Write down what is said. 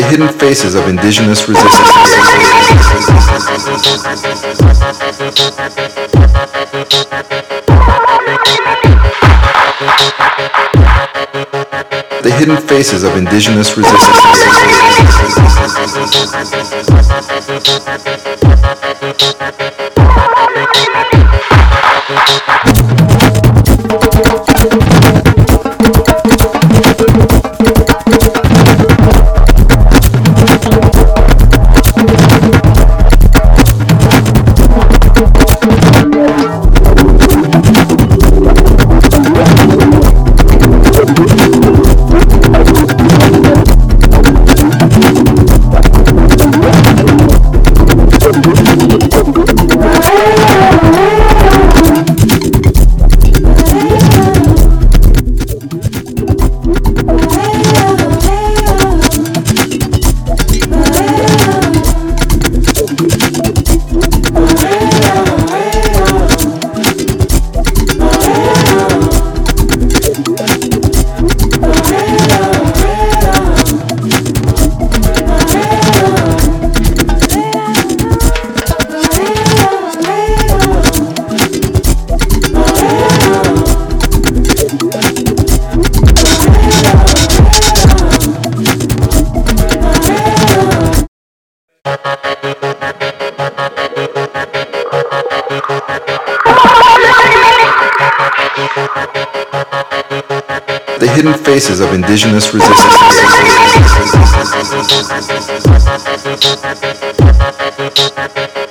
The hidden faces of indigenous resistance. The hidden faces of indigenous resistance. the hidden faces of indigenous resistance.